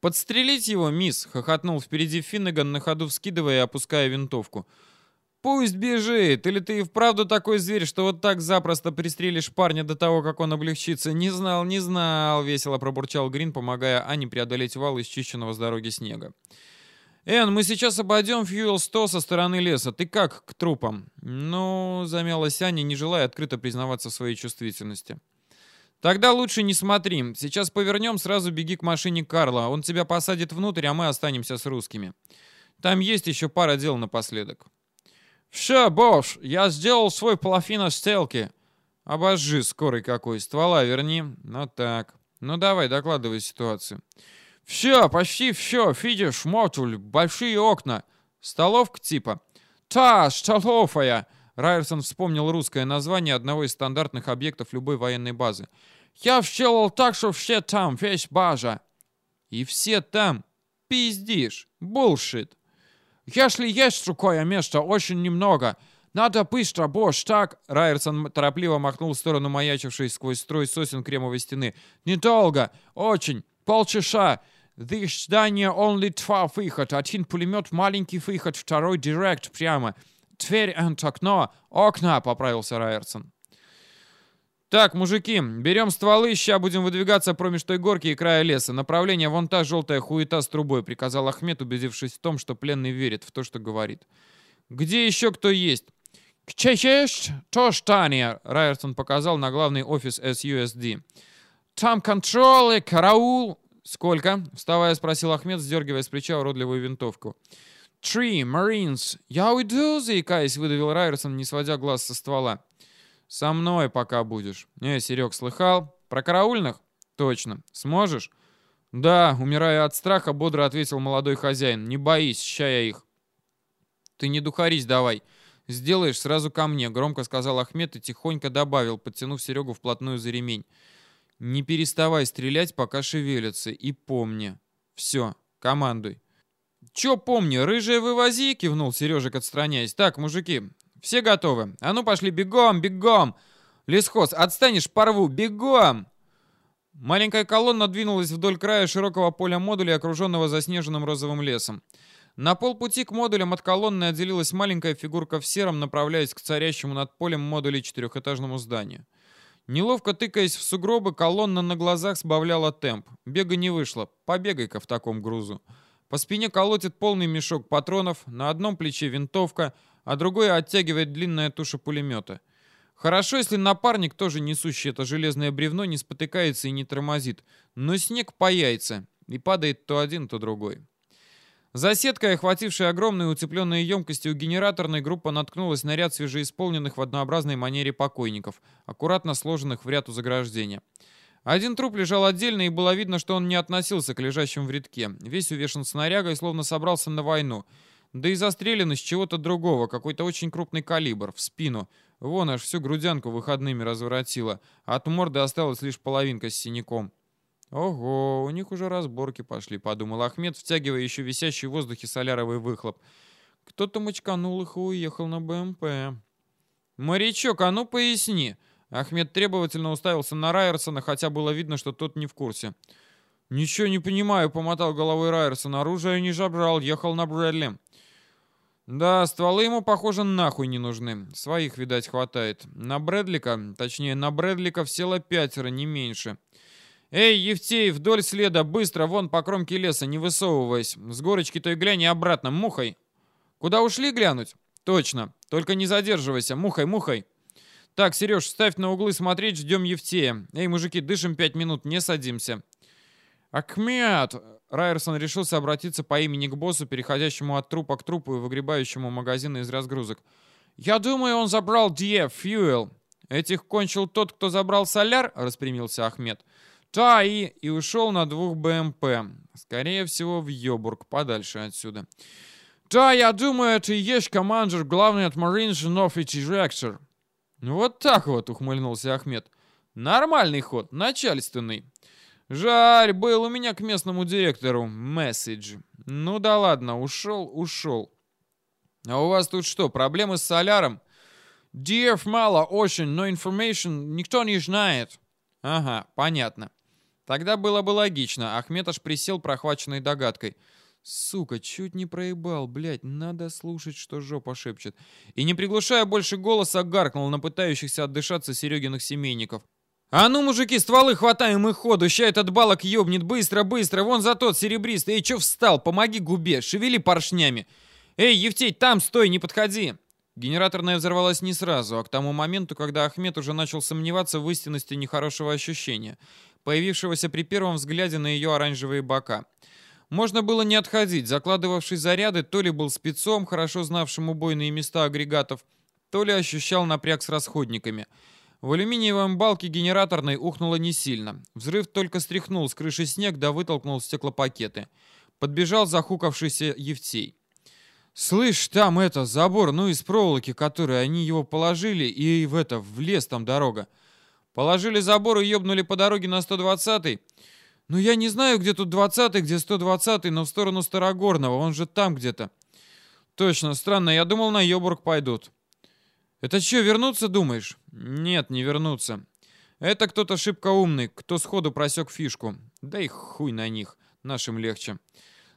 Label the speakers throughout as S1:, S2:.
S1: «Подстрелить его, мисс!» — хохотнул впереди Финнеган, на ходу вскидывая и опуская винтовку. «Пусть бежит! Или ты и вправду такой зверь, что вот так запросто пристрелишь парня до того, как он облегчится? Не знал, не знал!» — весело пробурчал Грин, помогая Ане преодолеть вал из с дороги снега. «Эн, мы сейчас обойдем Фьюэл 100 со стороны леса. Ты как к трупам?» «Ну...» — замялась Аня, не желая открыто признаваться в своей чувствительности. «Тогда лучше не смотри. Сейчас повернем, сразу беги к машине Карла. Он тебя посадит внутрь, а мы останемся с русскими. Там есть еще пара дел напоследок». «Все, Бош, я сделал свой половину стелки». «Обожжи, скорый какой. Ствола верни». «Ну так. Ну давай, докладывай ситуацию». «Все, почти все. Видишь, модуль, большие окна. Столовка типа». «Та, столовая». Райерсон вспомнил русское название одного из стандартных объектов любой военной базы. «Я сделал так, что все там, весь база». «И все там? Пиздишь. Булшит».
S2: Если есть такое место, очень немного. Надо быстро, Бош, так...»
S1: Райерсон торопливо махнул в сторону маячившей сквозь строй сосен кремовой стены.
S2: «Недолго. Очень. Полчаса. Здесь здание only два выход. Один пулемет, маленький выход, второй директ прямо. Дверь and окно. Окна», — поправился Райерсон.
S1: «Так, мужики, берем стволы, ща будем выдвигаться промеж той горки и края леса. Направление вон та желтая хуета с трубой», — приказал Ахмед, убедившись в том, что пленный верит в то, что говорит. «Где еще кто есть?»
S2: «Где есть? То здание», — Райерсон показал на главный офис SUSD. «Там контроль караул».
S1: «Сколько?» — вставая, спросил Ахмед, сдергивая с плеча уродливую винтовку.
S2: «Три, Marines». «Я уйду», — заикаясь, выдавил Райерсон, не сводя глаз со ствола.
S1: «Со мной пока будешь». «Э, Серег, слыхал? Про караульных?» «Точно. Сможешь?» «Да», — умирая от страха, бодро ответил молодой хозяин. «Не боись, ща я их». «Ты не духарись давай. Сделаешь сразу ко мне», — громко сказал Ахмед и тихонько добавил, подтянув Серегу вплотную за ремень. «Не переставай стрелять, пока шевелятся, и помни. Все, командуй». «Чё помни, рыжая вывози?» — кивнул Сережек, отстраняясь. «Так, мужики, все готовы? А ну пошли, бегом, бегом! Лесхоз, отстанешь, порву, бегом!» Маленькая колонна двинулась вдоль края широкого поля модуля, окруженного заснеженным розовым лесом. На полпути к модулям от колонны отделилась маленькая фигурка в сером, направляясь к царящему над полем модулей четырехэтажному зданию. Неловко тыкаясь в сугробы, колонна на глазах сбавляла темп. Бега не вышло. Побегай-ка в таком грузу. По спине колотит полный мешок патронов, на одном плече винтовка, а другой оттягивает длинная туша пулемета. Хорошо, если напарник, тоже несущий это железное бревно, не спотыкается и не тормозит, но снег по и падает то один, то другой. За сеткой, охватившей огромные уцепленные емкости у генераторной, группа наткнулась на ряд свежеисполненных в однообразной манере покойников, аккуратно сложенных в ряд у заграждения. Один труп лежал отдельно, и было видно, что он не относился к лежащим в рядке. Весь увешан снарягой, словно собрался на войну — да и застрелен из чего-то другого, какой-то очень крупный калибр, в спину. Вон аж всю грудянку выходными разворотила, а от морды осталась лишь половинка с синяком. «Ого, у них уже разборки пошли», — подумал Ахмед, втягивая еще висящий в воздухе соляровый выхлоп. «Кто-то мочканул их и уехал на БМП». «Морячок, а ну поясни!» Ахмед требовательно уставился на Райерсона, хотя было видно, что тот не в курсе. «Ничего не понимаю», — помотал головой Райерсон. «Оружие не жабрал, ехал на Брэдли». Да, стволы ему, похоже, нахуй не нужны. Своих, видать, хватает. На Брэдлика, точнее, на Брэдлика всела пятеро, не меньше. Эй, Евтей, вдоль следа, быстро, вон по кромке леса, не высовываясь. С горочки той глянь и обратно, мухой. Куда ушли глянуть? Точно. Только не задерживайся, мухой, мухой. Так, Сереж, ставь на углы смотреть, ждем Евтея. Эй, мужики, дышим пять минут, не садимся. Ахмед! Райерсон решился обратиться по имени к боссу, переходящему от трупа к трупу и выгребающему магазины из разгрузок. «Я думаю, он забрал DF Fuel». «Этих кончил тот, кто забрал соляр?» — распрямился Ахмед. «Да, и...» и ушел на двух БМП. Скорее всего, в Йобург, подальше отсюда. «Да, я думаю, это и есть командир, главный от Marine Женов и директор». «Вот так вот», — ухмыльнулся Ахмед. «Нормальный ход, начальственный». Жаль, был у меня к местному директору месседж. Ну да ладно, ушел, ушел. А у вас тут что, проблемы с соляром? Диев мало очень, но information никто не знает. Ага, понятно. Тогда было бы логично. Ахмед аж присел, прохваченной догадкой. Сука, чуть не проебал, блядь, надо слушать, что жопа шепчет. И не приглушая больше голоса, гаркнул на пытающихся отдышаться Серегиных семейников. «А ну, мужики, стволы хватаем и ходу, ща этот балок ёбнет, быстро, быстро, вон за тот серебристый, эй, чё встал, помоги губе, шевели поршнями. Эй, Евтей, там стой, не подходи!» Генераторная взорвалась не сразу, а к тому моменту, когда Ахмед уже начал сомневаться в истинности нехорошего ощущения, появившегося при первом взгляде на ее оранжевые бока. Можно было не отходить, закладывавший заряды то ли был спецом, хорошо знавшим убойные места агрегатов, то ли ощущал напряг с расходниками — в алюминиевом балке генераторной ухнуло не сильно. Взрыв только стряхнул с крыши снег да вытолкнул стеклопакеты. Подбежал захукавшийся Евтей. «Слышь, там это, забор, ну из проволоки, который они его положили, и в это, в лес там дорога. Положили забор и ёбнули по дороге на 120-й. Ну я не знаю, где тут 20-й, где 120-й, но в сторону Старогорного, он же там где-то. Точно, странно, я думал, на Йобург пойдут. Это что, вернуться думаешь? Нет, не вернуться. Это кто-то шибко умный, кто сходу просек фишку. Да и хуй на них, нашим легче.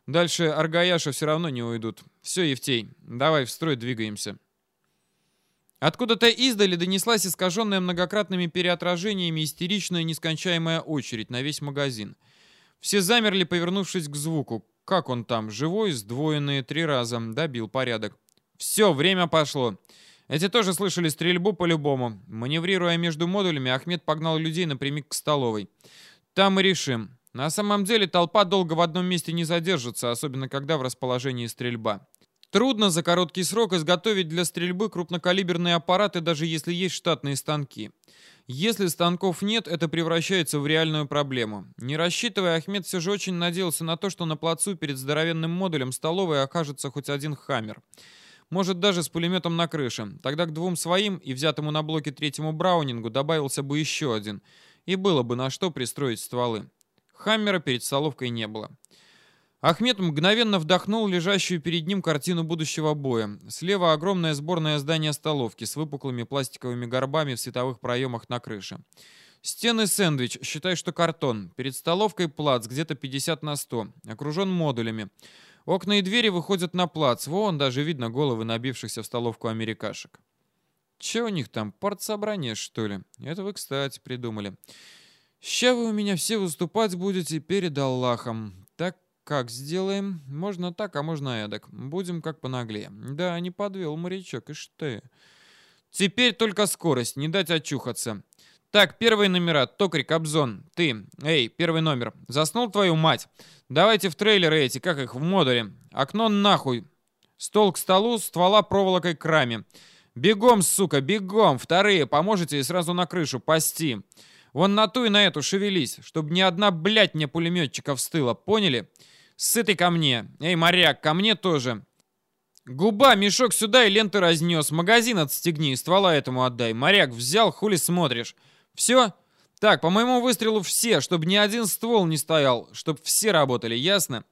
S1: Дальше Аргаяша все равно не уйдут. Все, Евтей, давай в строй двигаемся. Откуда-то издали донеслась искаженная многократными переотражениями истеричная нескончаемая очередь на весь магазин. Все замерли, повернувшись к звуку. Как он там, живой, сдвоенные три раза, добил порядок. Все, время пошло. Эти тоже слышали стрельбу по-любому. Маневрируя между модулями, Ахмед погнал людей напрямик к столовой. Там и решим. На самом деле толпа долго в одном месте не задержится, особенно когда в расположении стрельба. Трудно за короткий срок изготовить для стрельбы крупнокалиберные аппараты, даже если есть штатные станки. Если станков нет, это превращается в реальную проблему. Не рассчитывая, Ахмед все же очень надеялся на то, что на плацу перед здоровенным модулем столовой окажется хоть один «Хаммер». Может, даже с пулеметом на крыше. Тогда к двум своим и взятому на блоке третьему Браунингу добавился бы еще один. И было бы на что пристроить стволы. Хаммера перед столовкой не было. Ахмед мгновенно вдохнул лежащую перед ним картину будущего боя. Слева огромное сборное здание столовки с выпуклыми пластиковыми горбами в световых проемах на крыше. Стены сэндвич, считай, что картон. Перед столовкой плац, где-то 50 на 100. Окружен модулями. Окна и двери выходят на плац. Вон даже видно головы набившихся в столовку америкашек. Че у них там, партсобрание, что ли? Это вы, кстати, придумали. Ща вы у меня все выступать будете перед Аллахом. Так как сделаем? Можно так, а можно эдак. Будем как понаглее. Да, не подвел морячок, и что? Теперь только скорость, не дать очухаться. Так, первые номера. Токарь, Кобзон, ты. Эй, первый номер. Заснул твою мать? Давайте в трейлеры эти, как их, в модуле. Окно нахуй. Стол к столу, ствола проволокой к раме. Бегом, сука, бегом. Вторые, поможете и сразу на крышу, пасти. Вон на ту и на эту шевелись, чтобы ни одна, блядь, мне пулеметчиков стыла, поняли? Сытый ко мне. Эй, моряк, ко мне тоже. Губа, мешок сюда и ленты разнес. Магазин отстегни, ствола этому отдай. Моряк взял, хули смотришь. Все? Так, по моему выстрелу все, чтобы ни один ствол не стоял, чтобы все работали, ясно?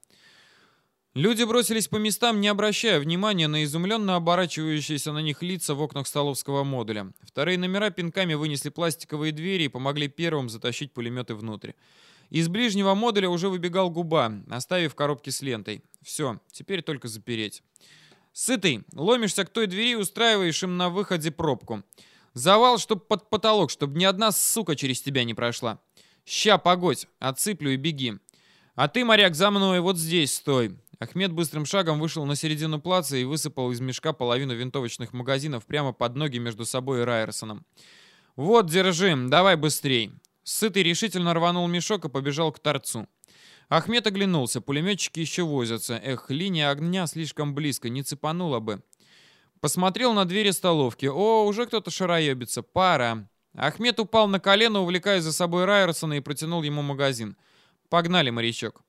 S1: Люди бросились по местам, не обращая внимания на изумленно оборачивающиеся на них лица в окнах столовского модуля. Вторые номера пинками вынесли пластиковые двери и помогли первым затащить пулеметы внутрь. Из ближнего модуля уже выбегал губа, оставив коробки с лентой. Все, теперь только запереть. Сытый, ломишься к той двери и устраиваешь им на выходе пробку. Завал, чтоб под потолок, чтоб ни одна сука через тебя не прошла. Ща, погодь, отсыплю и беги. А ты, моряк, за мной, вот здесь стой. Ахмед быстрым шагом вышел на середину плаца и высыпал из мешка половину винтовочных магазинов прямо под ноги между собой и Райерсоном. «Вот, держи, давай быстрей!» Сытый решительно рванул мешок и побежал к торцу. Ахмед оглянулся, пулеметчики еще возятся. Эх, линия огня слишком близко, не цепанула бы. Посмотрел на двери столовки. О, уже кто-то шароебится. Пора. Ахмед упал на колено, увлекая за собой Райерсона и протянул ему магазин. «Погнали, морячок».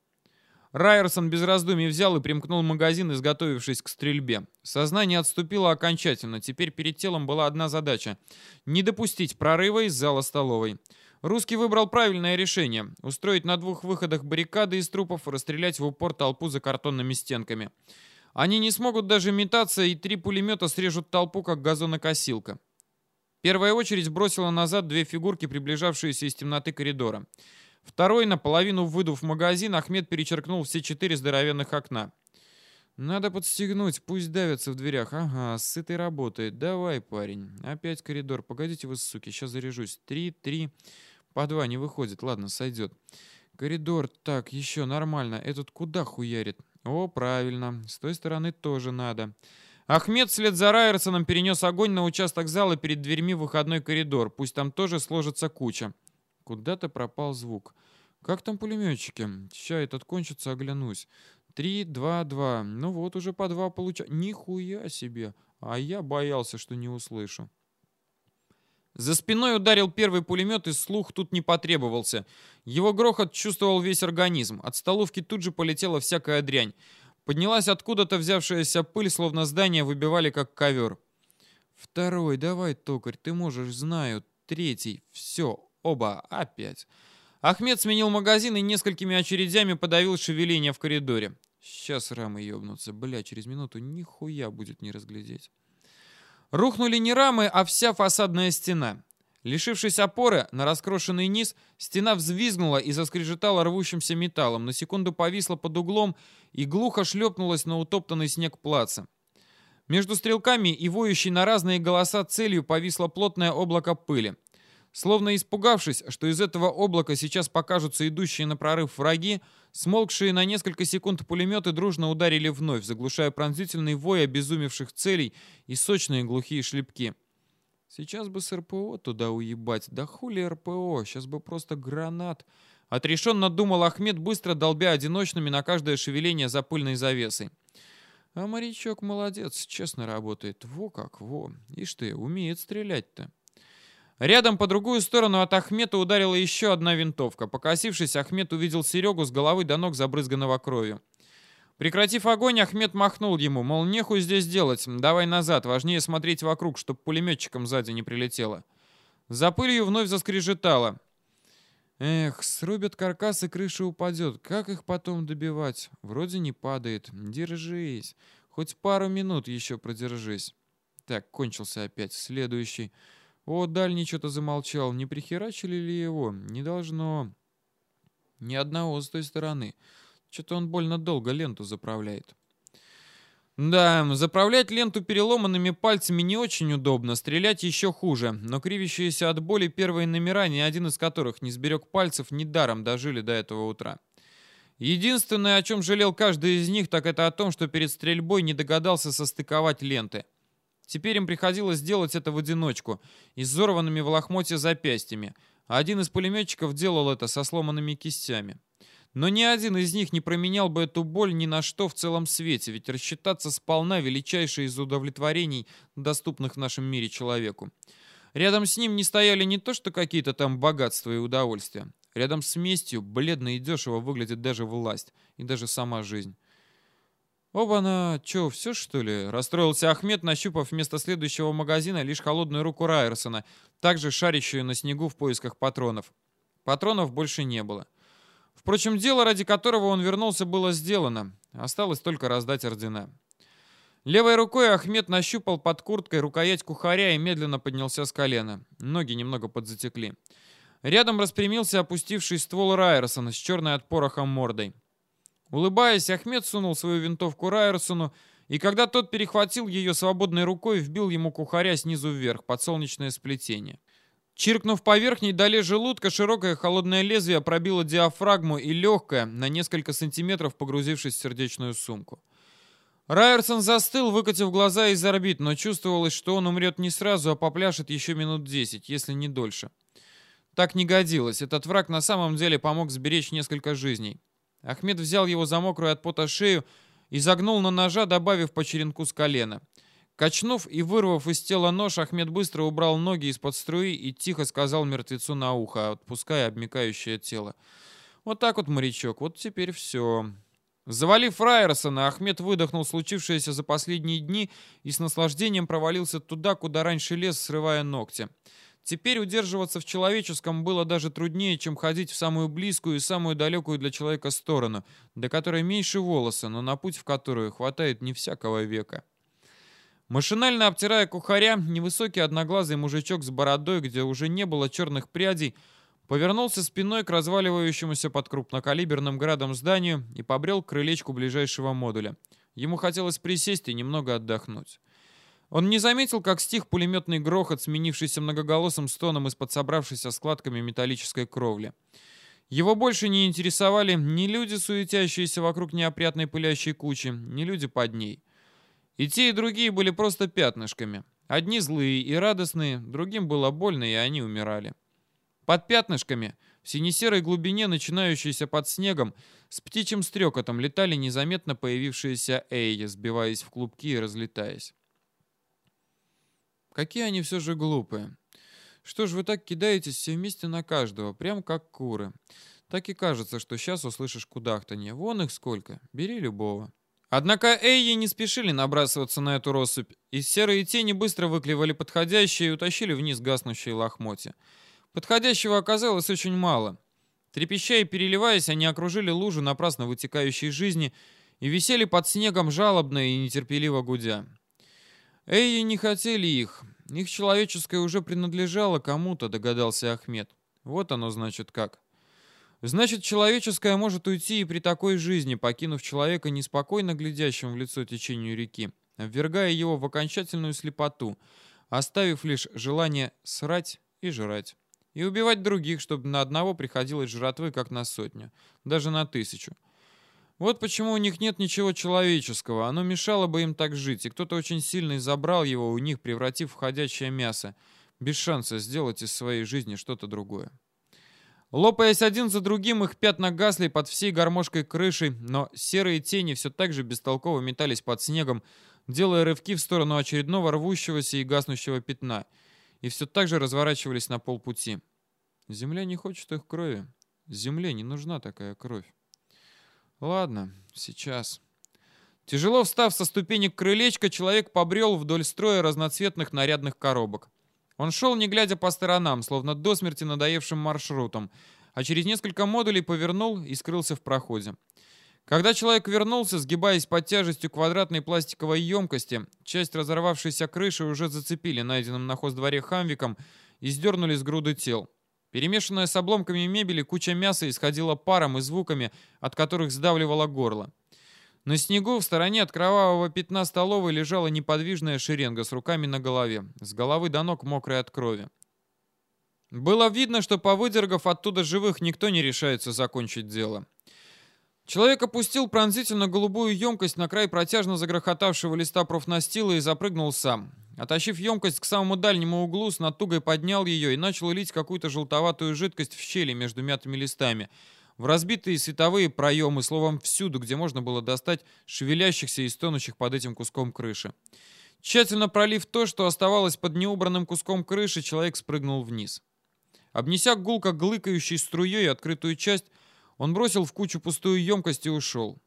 S1: Райерсон без раздумий взял и примкнул магазин, изготовившись к стрельбе. Сознание отступило окончательно. Теперь перед телом была одна задача — не допустить прорыва из зала столовой. Русский выбрал правильное решение — устроить на двух выходах баррикады из трупов и расстрелять в упор толпу за картонными стенками. Они не смогут даже метаться, и три пулемета срежут толпу, как газонокосилка. Первая очередь бросила назад две фигурки, приближавшиеся из темноты коридора. Второй, наполовину выдув магазин, Ахмед перечеркнул все четыре здоровенных окна. «Надо подстегнуть, пусть давятся в дверях. Ага, сытый работает. Давай, парень. Опять коридор. Погодите вы, суки, сейчас заряжусь. Три, три. По два не выходит. Ладно, сойдет. Коридор. Так, еще нормально. Этот куда хуярит? О, правильно. С той стороны тоже надо. Ахмед вслед за Райерсоном перенес огонь на участок зала перед дверьми выходной коридор. Пусть там тоже сложится куча. Куда-то пропал звук. Как там пулеметчики? Ща этот кончится, оглянусь. Три, два, два. Ну вот уже по два получаю. Нихуя себе. А я боялся, что не услышу. За спиной ударил первый пулемет, и слух тут не потребовался. Его грохот чувствовал весь организм. От столовки тут же полетела всякая дрянь. Поднялась откуда-то взявшаяся пыль, словно здание выбивали как ковер. Второй, давай, токарь, ты можешь, знаю. Третий, все, оба, опять. Ахмед сменил магазин и несколькими очередями подавил шевеление в коридоре. Сейчас рамы ёбнутся. Бля, через минуту нихуя будет не разглядеть. Рухнули не рамы, а вся фасадная стена. Лишившись опоры на раскрошенный низ, стена взвизгнула и заскрежетала рвущимся металлом, на секунду повисла под углом и глухо шлепнулась на утоптанный снег плаца. Между стрелками и воющей на разные голоса целью повисло плотное облако пыли. Словно испугавшись, что из этого облака сейчас покажутся идущие на прорыв враги, смолкшие на несколько секунд пулеметы дружно ударили вновь, заглушая пронзительный вой обезумевших целей и сочные глухие шлепки. Сейчас бы с РПО туда уебать. Да хули РПО, сейчас бы просто гранат. Отрешенно думал Ахмед, быстро долбя одиночными на каждое шевеление за пыльной завесой. А морячок молодец, честно работает. Во как, во. Ишь ты, умеет стрелять-то. Рядом по другую сторону от Ахмета ударила еще одна винтовка. Покосившись, Ахмед увидел Серегу с головы до ног, забрызганного кровью. Прекратив огонь, Ахмед махнул ему, мол, нехуй здесь делать, давай назад, важнее смотреть вокруг, чтоб пулеметчиком сзади не прилетело. За пылью вновь заскрежетало. Эх, срубят каркас и крыша упадет. Как их потом добивать? Вроде не падает. Держись. Хоть пару минут еще продержись. Так, кончился опять. Следующий. О, дальний что-то замолчал. Не прихерачили ли его? Не должно. Ни одного с той стороны. Что-то он больно долго ленту заправляет. Да, заправлять ленту переломанными пальцами не очень удобно, стрелять еще хуже, но кривящиеся от боли первые номера, ни один из которых не сберег пальцев, недаром дожили до этого утра. Единственное, о чем жалел каждый из них, так это о том, что перед стрельбой не догадался состыковать ленты. Теперь им приходилось делать это в одиночку, изорванными в лохмотье запястьями, один из пулеметчиков делал это со сломанными кистями. Но ни один из них не променял бы эту боль ни на что в целом свете, ведь рассчитаться сполна величайшее из удовлетворений, доступных в нашем мире человеку. Рядом с ним не стояли не то что какие-то там богатства и удовольствия. Рядом с местью бледно и дешево выглядит даже власть и даже сама жизнь. «Оба-на, чё, все что ли?» Расстроился Ахмед, нащупав вместо следующего магазина лишь холодную руку Райерсона, также шарящую на снегу в поисках патронов. Патронов больше не было. Впрочем, дело, ради которого он вернулся, было сделано. Осталось только раздать ордена. Левой рукой Ахмед нащупал под курткой рукоять кухаря и медленно поднялся с колена. Ноги немного подзатекли. Рядом распрямился опустивший ствол Райерсона с черной от пороха мордой. Улыбаясь, Ахмед сунул свою винтовку Райерсону, и когда тот перехватил ее свободной рукой, вбил ему кухаря снизу вверх, под солнечное сплетение. Чиркнув по верхней доле желудка, широкое холодное лезвие пробило диафрагму и легкое, на несколько сантиметров погрузившись в сердечную сумку. Райерсон застыл, выкатив глаза из орбит, но чувствовалось, что он умрет не сразу, а попляшет еще минут десять, если не дольше. Так не годилось. Этот враг на самом деле помог сберечь несколько жизней. Ахмед взял его за мокрую от пота шею и загнул на ножа, добавив по черенку с колена. Качнув и вырвав из тела нож, Ахмед быстро убрал ноги из-под струи и тихо сказал мертвецу на ухо, отпуская обмякающее тело. «Вот так вот, морячок, вот теперь все». Завалив Райерсона, Ахмед выдохнул случившееся за последние дни и с наслаждением провалился туда, куда раньше лез, срывая ногти. Теперь удерживаться в человеческом было даже труднее, чем ходить в самую близкую и самую далекую для человека сторону, до которой меньше волоса, но на путь в которую хватает не всякого века. Машинально обтирая кухаря, невысокий одноглазый мужичок с бородой, где уже не было черных прядей, повернулся спиной к разваливающемуся под крупнокалиберным градом зданию и побрел к крылечку ближайшего модуля. Ему хотелось присесть и немного отдохнуть. Он не заметил, как стих пулеметный грохот, сменившийся многоголосым стоном из-под собравшейся складками металлической кровли. Его больше не интересовали ни люди, суетящиеся вокруг неопрятной пылящей кучи, ни люди под ней. И те, и другие были просто пятнышками. Одни злые и радостные, другим было больно, и они умирали. Под пятнышками, в сине-серой глубине, начинающейся под снегом, с птичьим стрекотом летали незаметно появившиеся эйи, сбиваясь в клубки и разлетаясь. Какие они все же глупые. Что ж вы так кидаетесь все вместе на каждого, прям как куры. Так и кажется, что сейчас услышишь кудахтанье. Вон их сколько. Бери любого. Однако Эйи не спешили набрасываться на эту россыпь, и серые тени быстро выклевали подходящие и утащили вниз гаснущие лохмотья. Подходящего оказалось очень мало. Трепеща и переливаясь, они окружили лужу напрасно вытекающей жизни и висели под снегом жалобно и нетерпеливо гудя. Эйи не хотели их. Их человеческое уже принадлежало кому-то, догадался Ахмед. Вот оно значит как. Значит, человеческое может уйти и при такой жизни, покинув человека неспокойно глядящим в лицо течению реки, ввергая его в окончательную слепоту, оставив лишь желание срать и жрать. И убивать других, чтобы на одного приходилось жратвы, как на сотню, даже на тысячу. Вот почему у них нет ничего человеческого. Оно мешало бы им так жить, и кто-то очень сильно забрал его у них, превратив в ходячее мясо, без шанса сделать из своей жизни что-то другое. Лопаясь один за другим, их пятна гасли под всей гармошкой крыши, но серые тени все так же бестолково метались под снегом, делая рывки в сторону очередного рвущегося и гаснущего пятна, и все так же разворачивались на полпути. Земля не хочет их крови. Земле не нужна такая кровь. Ладно, сейчас. Тяжело встав со ступенек крылечка, человек побрел вдоль строя разноцветных нарядных коробок. Он шел, не глядя по сторонам, словно до смерти надоевшим маршрутом, а через несколько модулей повернул и скрылся в проходе. Когда человек вернулся, сгибаясь под тяжестью квадратной пластиковой емкости, часть разорвавшейся крыши уже зацепили найденным на хоздворе хамвиком и сдернули с груды тел. Перемешанная с обломками мебели куча мяса исходила паром и звуками, от которых сдавливало горло. На снегу в стороне от кровавого пятна столовой лежала неподвижная шеренга с руками на голове, с головы до ног мокрой от крови. Было видно, что повыдергав оттуда живых, никто не решается закончить дело. Человек опустил пронзительно голубую емкость на край протяжно загрохотавшего листа профнастила и запрыгнул сам. Отащив емкость к самому дальнему углу, с натугой поднял ее и начал лить какую-то желтоватую жидкость в щели между мятыми листами, в разбитые световые проемы, словом, всюду, где можно было достать шевелящихся и стонущих под этим куском крыши. Тщательно пролив то, что оставалось под неубранным куском крыши, человек спрыгнул вниз. Обнеся гулко глыкающей струей открытую часть, он бросил в кучу пустую емкость и ушел.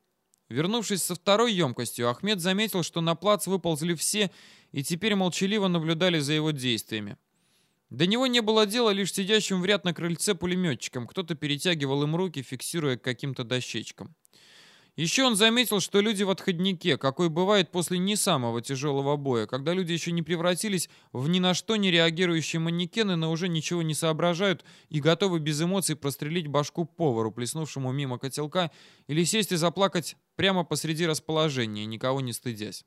S1: Вернувшись со второй емкостью, Ахмед заметил, что на плац выползли все и теперь молчаливо наблюдали за его действиями. До него не было дела лишь сидящим в ряд на крыльце пулеметчикам, кто-то перетягивал им руки, фиксируя к каким-то дощечкам. Еще он заметил, что люди в отходнике, какой бывает после не самого тяжелого боя, когда люди еще не превратились в ни на что не реагирующие манекены, но уже ничего не соображают и готовы без эмоций прострелить башку повару, плеснувшему мимо котелка, или сесть и заплакать прямо посреди расположения, никого не стыдясь.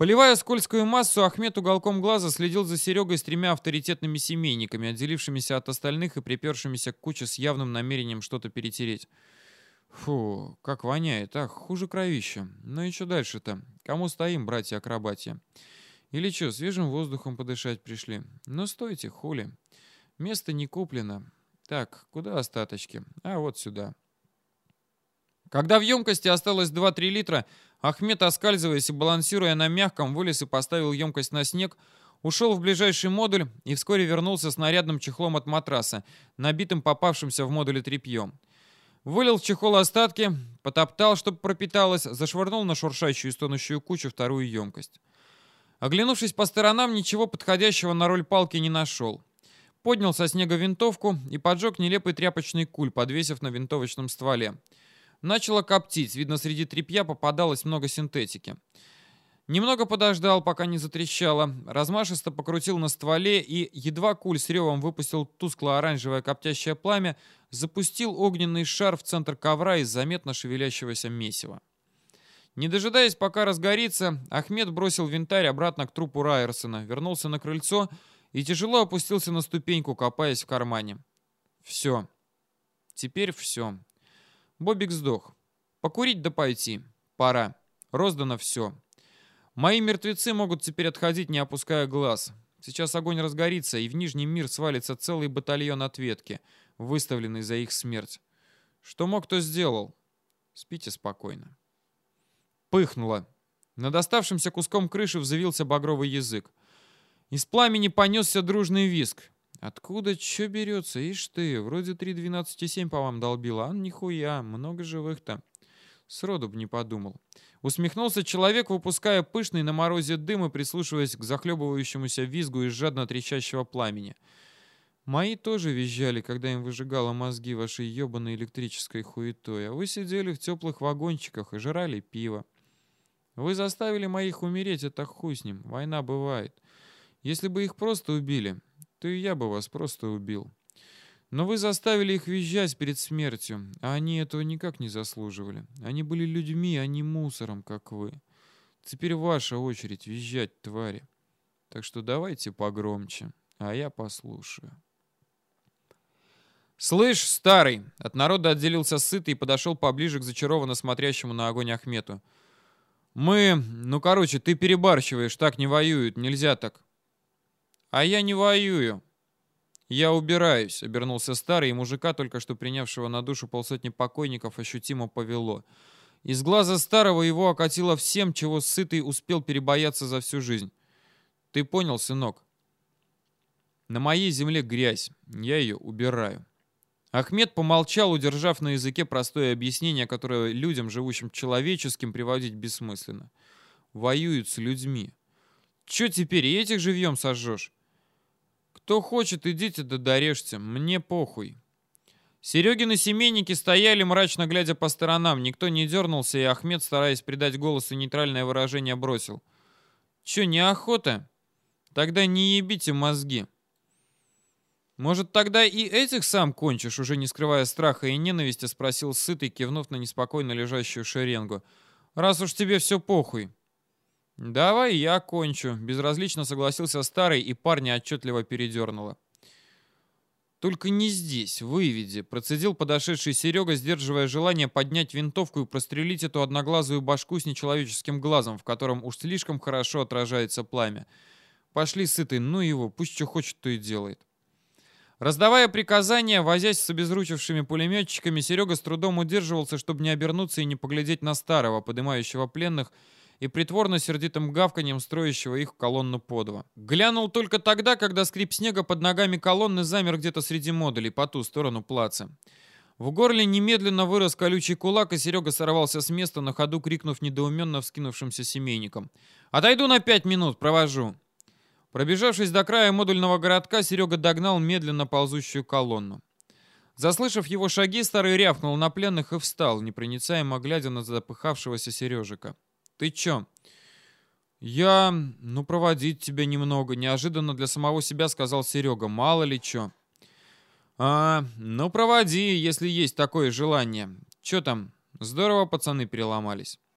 S1: Поливая скользкую массу, Ахмед уголком глаза следил за Серегой с тремя авторитетными семейниками, отделившимися от остальных и припершимися к куче с явным намерением что-то перетереть. Фу, как воняет, ах, хуже кровища. Ну и что дальше-то? Кому стоим, братья-акробатия? Или что, свежим воздухом подышать пришли? Ну стойте, хули. Место не куплено. Так, куда остаточки? А вот сюда. Когда в емкости осталось 2-3 литра, Ахмед, оскальзываясь и балансируя на мягком, вылез и поставил емкость на снег, ушел в ближайший модуль и вскоре вернулся с нарядным чехлом от матраса, набитым попавшимся в модуле тряпьем. Вылил в чехол остатки, потоптал, чтобы пропиталось, зашвырнул на шуршащую и стонущую кучу вторую емкость. Оглянувшись по сторонам, ничего подходящего на роль палки не нашел. Поднял со снега винтовку и поджег нелепый тряпочный куль, подвесив на винтовочном стволе. Начало коптить, видно, среди тряпья попадалось много синтетики. Немного подождал, пока не затрещало, размашисто покрутил на стволе и, едва куль с ревом выпустил тускло-оранжевое коптящее пламя, запустил огненный шар в центр ковра из заметно шевелящегося месива. Не дожидаясь, пока разгорится, Ахмед бросил винтарь обратно к трупу Райерсона, вернулся на крыльцо и тяжело опустился на ступеньку, копаясь в кармане. Все. Теперь все. Бобик сдох. Покурить да пойти. Пора. Роздано все. Мои мертвецы могут теперь отходить, не опуская глаз. Сейчас огонь разгорится, и в Нижний мир свалится целый батальон ответки, выставленный за их смерть. Что мог, то сделал. Спите спокойно. Пыхнуло. Над оставшимся куском крыши взвился багровый язык. Из пламени понесся дружный виск. Откуда что берется? Ишь ты, вроде 3.12.7 по вам долбила, а нихуя, много живых-то. Сроду б не подумал. Усмехнулся человек, выпуская пышный на морозе дым и прислушиваясь к захлебывающемуся визгу из жадно трещащего пламени. Мои тоже визжали, когда им выжигало мозги вашей ебаной электрической хуетой, а вы сидели в теплых вагончиках и жрали пиво. Вы заставили моих умереть, это хуй с ним, война бывает. Если бы их просто убили, то и я бы вас просто убил. Но вы заставили их визжать перед смертью, а они этого никак не заслуживали. Они были людьми, а не мусором, как вы. Теперь ваша очередь визжать, твари. Так что давайте погромче, а я послушаю. «Слышь, старый!» От народа отделился сытый и подошел поближе к зачарованно смотрящему на огонь Ахмету. «Мы... Ну, короче, ты перебарщиваешь, так не воюют, нельзя так». «А я не воюю», «Я убираюсь», — обернулся старый, и мужика, только что принявшего на душу полсотни покойников, ощутимо повело. Из глаза старого его окатило всем, чего сытый успел перебояться за всю жизнь. «Ты понял, сынок?» «На моей земле грязь. Я ее убираю». Ахмед помолчал, удержав на языке простое объяснение, которое людям, живущим человеческим, приводить бессмысленно. «Воюют с людьми. Че теперь, и этих живьем сожжешь?» Кто хочет, идите да дорежьте, мне похуй. Серегины семейники стояли, мрачно глядя по сторонам. Никто не дернулся, и Ахмед, стараясь придать голосу нейтральное выражение, бросил. «Че, неохота? Тогда не ебите мозги». «Может, тогда и этих сам кончишь?» Уже не скрывая страха и ненависти, спросил сытый, кивнув на неспокойно лежащую шеренгу. «Раз уж тебе все похуй». «Давай я кончу», — безразлично согласился старый, и парня отчетливо передернуло. «Только не здесь, выведи», — процедил подошедший Серега, сдерживая желание поднять винтовку и прострелить эту одноглазую башку с нечеловеческим глазом, в котором уж слишком хорошо отражается пламя. «Пошли сытый, ну его, пусть что хочет, то и делает». Раздавая приказания, возясь с обезручившими пулеметчиками, Серега с трудом удерживался, чтобы не обернуться и не поглядеть на старого, поднимающего пленных, и притворно-сердитым гавканьем строящего их колонну подва. Глянул только тогда, когда скрип снега под ногами колонны замер где-то среди модулей по ту сторону плаца. В горле немедленно вырос колючий кулак, и Серега сорвался с места, на ходу крикнув недоуменно вскинувшимся семейникам. «Отойду на пять минут, провожу!» Пробежавшись до края модульного городка, Серега догнал медленно ползущую колонну. Заслышав его шаги, старый рявкнул на пленных и встал, непроницаемо глядя на запыхавшегося Сережика. «Ты чё?» «Я... ну, проводить тебя немного», — неожиданно для самого себя сказал Серега. «Мало ли чё». «А, ну, проводи, если есть такое желание. Чё там? Здорово пацаны переломались».